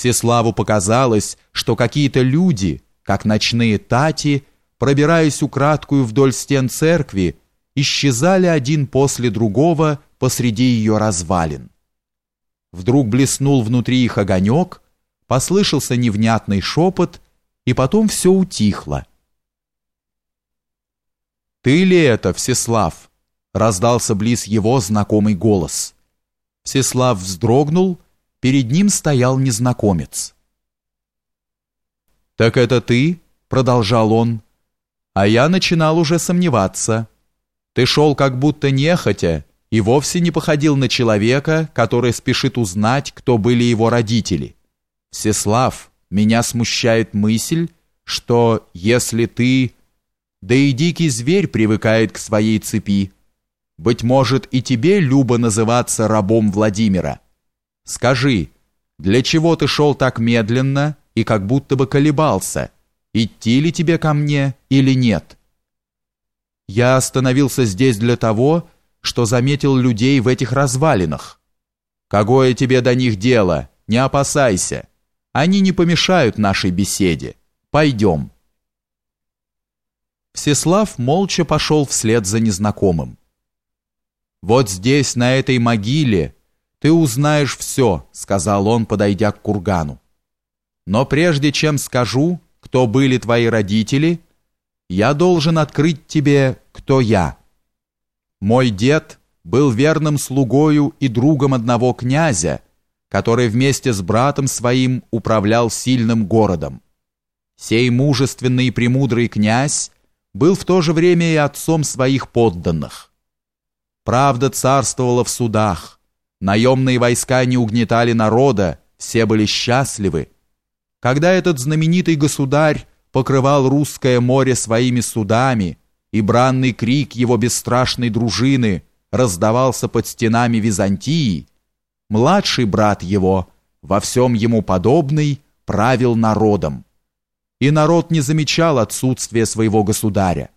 Всеславу показалось, что какие-то люди, как ночные тати, пробираясь украдкую вдоль стен церкви, исчезали один после другого посреди ее развалин. Вдруг блеснул внутри их огонек, послышался невнятный шепот, и потом все утихло. «Ты ли это, Всеслав?» — раздался близ его знакомый голос. Всеслав вздрогнул, перед ним стоял незнакомец. «Так это ты?» — продолжал он. «А я начинал уже сомневаться. Ты шел как будто нехотя и вовсе не походил на человека, который спешит узнать, кто были его родители. Всеслав, меня смущает мысль, что если ты...» Да и дикий зверь привыкает к своей цепи. Быть может, и тебе любо называться рабом Владимира. Скажи, для чего ты шел так медленно и как будто бы колебался, идти ли тебе ко мне или нет? Я остановился здесь для того, что заметил людей в этих развалинах. Какое тебе до них дело? Не опасайся. Они не помешают нашей беседе. Пойдем. Всеслав молча пошел вслед за незнакомым. «Вот здесь, на этой могиле, ты узнаешь все», — сказал он, подойдя к кургану. «Но прежде чем скажу, кто были твои родители, я должен открыть тебе, кто я. Мой дед был верным слугою и другом одного князя, который вместе с братом своим управлял сильным городом. Сей мужественный и премудрый князь был в то же время и отцом своих подданных. Правда царствовала в судах, наемные войска не угнетали народа, все были счастливы. Когда этот знаменитый государь покрывал русское море своими судами, и бранный крик его бесстрашной дружины раздавался под стенами Византии, младший брат его, во всем ему подобный, правил народом и народ не замечал отсутствия своего государя.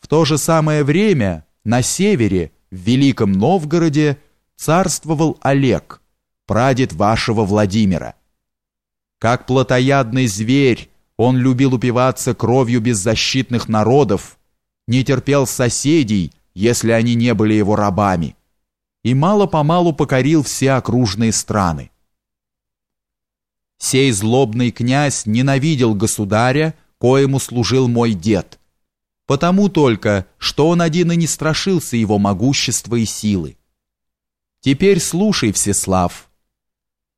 В то же самое время на севере, в Великом Новгороде, царствовал Олег, прадед вашего Владимира. Как плотоядный зверь, он любил упиваться кровью беззащитных народов, не терпел соседей, если они не были его рабами, и мало-помалу покорил все окружные страны. Сей злобный князь ненавидел государя, коему служил мой дед. Потому только, что он один и не страшился его могущества и силы. Теперь слушай, Всеслав.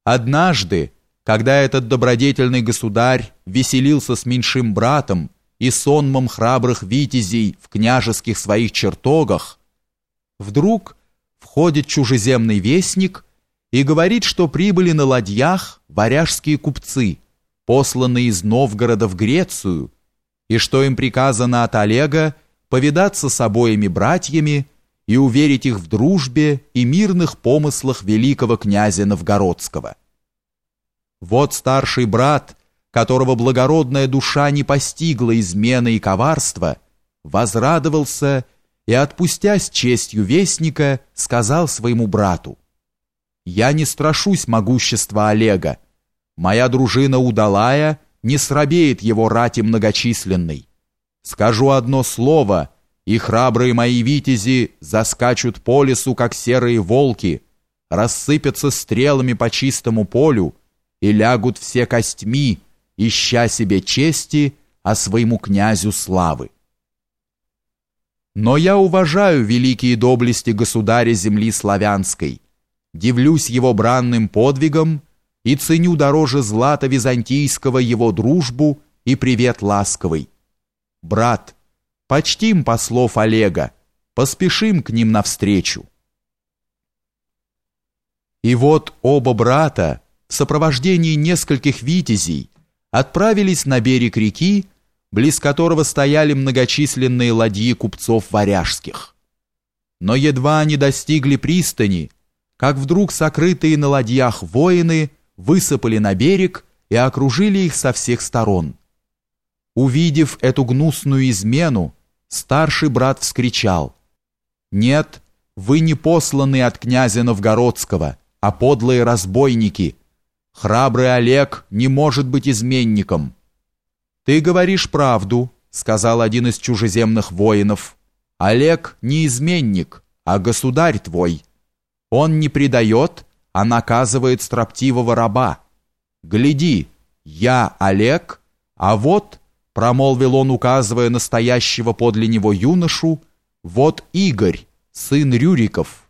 Однажды, когда этот добродетельный государь веселился с меньшим братом и сонмом храбрых витязей в княжеских своих чертогах, вдруг входит чужеземный вестник и говорит, что прибыли на ладьях варяжские купцы, посланные из Новгорода в Грецию, и что им приказано от Олега повидаться с обоими братьями и уверить их в дружбе и мирных помыслах великого князя Новгородского. Вот старший брат, которого благородная душа не постигла измены и коварства, возрадовался и, отпустясь честью вестника, сказал своему брату, я не страшусь могущества Олега. Моя дружина удалая не срабеет его рати многочисленной. Скажу одно слово, и храбрые мои витязи заскачут по лесу, как серые волки, рассыпятся стрелами по чистому полю и лягут все костьми, ища себе чести, а своему князю славы. Но я уважаю великие доблести государя земли славянской, дивлюсь его бранным подвигам и ценю дороже злата византийского его дружбу и привет ласковый. Брат, почтим послов Олега, поспешим к ним навстречу. И вот оба брата в сопровождении нескольких витязей отправились на берег реки, близ которого стояли многочисленные ладьи купцов варяжских. Но едва они достигли пристани, как вдруг сокрытые на ладьях воины высыпали на берег и окружили их со всех сторон. Увидев эту гнусную измену, старший брат вскричал «Нет, вы не посланы от князя Новгородского, а подлые разбойники. Храбрый Олег не может быть изменником. Ты говоришь правду, сказал один из чужеземных воинов. Олег не изменник, а государь твой. Он не предает, а наказывает строптивого раба. Гляди, я Олег, а вот, промолвил он, указывая настоящего подле него юношу, вот Игорь, сын Рюриков.